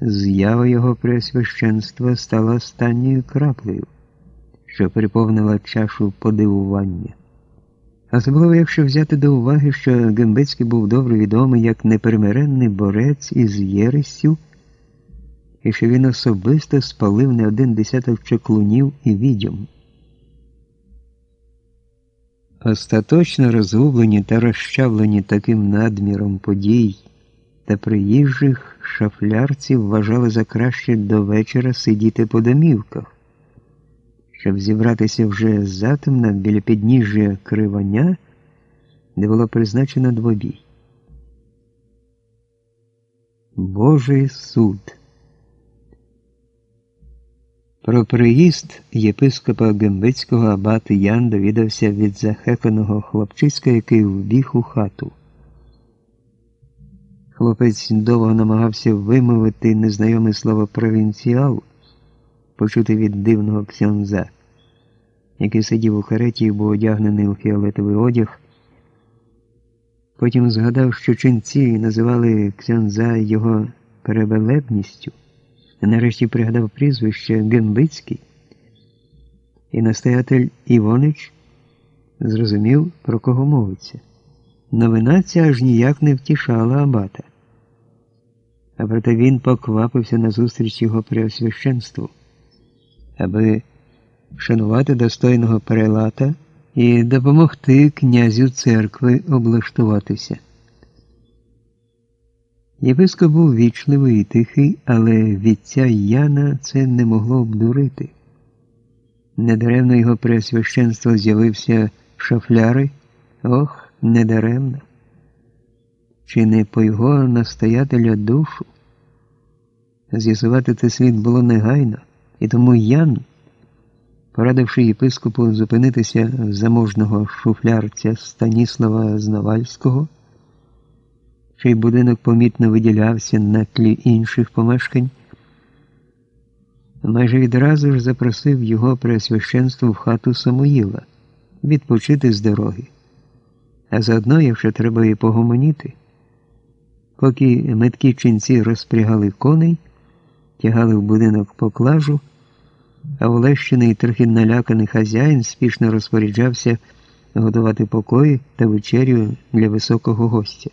з'ява його преосвященства стала останньою краплею, що приповнила чашу подивування. Особливо, якщо взяти до уваги, що Гембицький був добре відомий як неперемиренний борець із Єресю, і що він особисто спалив не один десяток чеклунів і відьом. Остаточно розгублені та розчавлені таким надміром подій та приїжджих шафлярців вважали за краще до вечора сидіти по домівках, щоб зібратися вже затемно біля підніжжя кривання, де було призначено двобій. Божий суд. Про приїзд єпископа Гембицького абати Ян довідався від захеканого хлопчиська, який вбіг у хату. Хлопець довго намагався вимовити незнайоме слово провінціал, почути від дивного ксьонза, який сидів у кареті і був одягнений у фіолетовий одяг. Потім згадав, що ченці називали ксьонза його перебелебністю. Нарешті пригадав прізвище Гембицький, і настоятель Івонич зрозумів, про кого мовиться. Новина ця аж ніяк не втішала абата. А проте він поквапився на зустріч його преосвященству, аби вшанувати достойного перелата і допомогти князю церкви облаштуватися. Єпископ був вічливий і тихий, але вітця Яна це не могло обдурити. Недаремно його преосвященство з'явився в шафляри, ох, недаремно. Чи не по його настоятеля душу? З'ясувати це слід було негайно, і тому Ян, порадивши єпископу зупинитися в заможного шуфлярця Станіслава Знавальського, чий будинок помітно виділявся на тлі інших помешкань, майже відразу ж запросив його преосвященство в хату Самуїла відпочити з дороги. А заодно, якщо треба і погомоніти, поки меткі ченці розпрягали коней, тягали в будинок поклажу, а улещений трохи наляканий хазяїн спішно розпоряджався готувати покої та вечерю для високого гостя.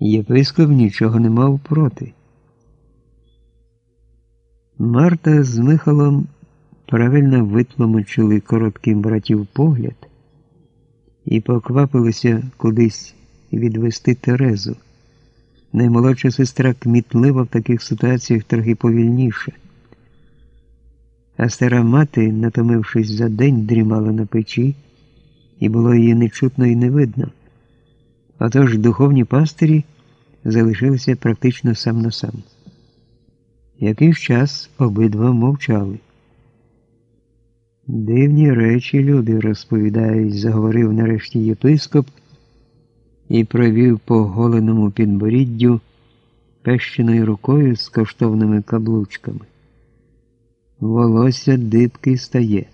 Єпископ нічого не мав проти. Марта з Михалом правильно витлумачили коротким братів погляд і поквапилися кудись відвести Терезу. Наймолодша сестра кмітлива в таких ситуаціях трохи повільніше. А стара мати, натомившись за день, дрімала на печі, і було її не чутно і не видно. Отож духовні пастирі залишилися практично сам на сам. Якийсь час обидва мовчали. Дивні речі люди розповідають, заговорив нарешті єпископ і провів по голеному підборіддю пещеною рукою з коштовними каблучками. Волосся дибки стає.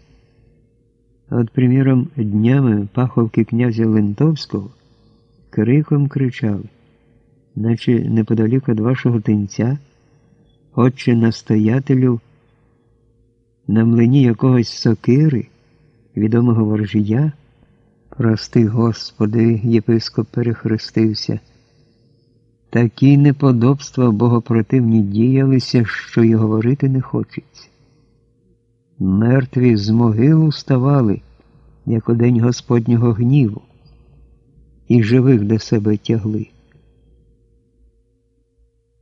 От, приміром, днями паховки князя Лентовського криком кричали, наче неподалік від вашого тинця, отче настоятелю, на млині якогось сокири, відомого ворожія, прости, Господи, єпископ перехрестився. Такі неподобства богопротивні діялися, що й говорити не хочеться. Мертві з могил ставали, як у день Господнього гніву і живих до себе тягли.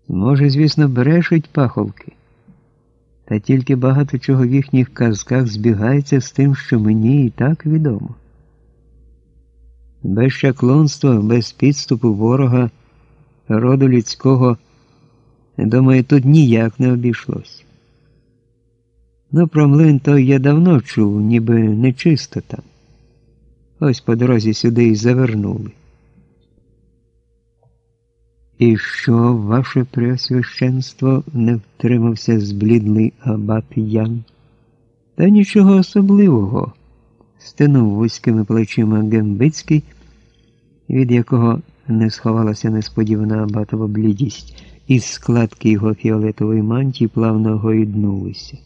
Може, звісно, брешуть паховки, та тільки багато чого в їхніх казках збігається з тим, що мені і так відомо. Без шаклонства, без підступу ворога, роду людського, думаю, тут ніяк не обійшлось. Ну, про млин той я давно чув, ніби нечисто там. Ось по дорозі сюди й завернули. І що, ваше преосвященство, не втримався зблідлий абат Ян? Та нічого особливого, стинув вузькими плечима Гембицький, від якого не сховалася несподівана батова блідість. із складки його фіолетової мантії плавно гойднулися.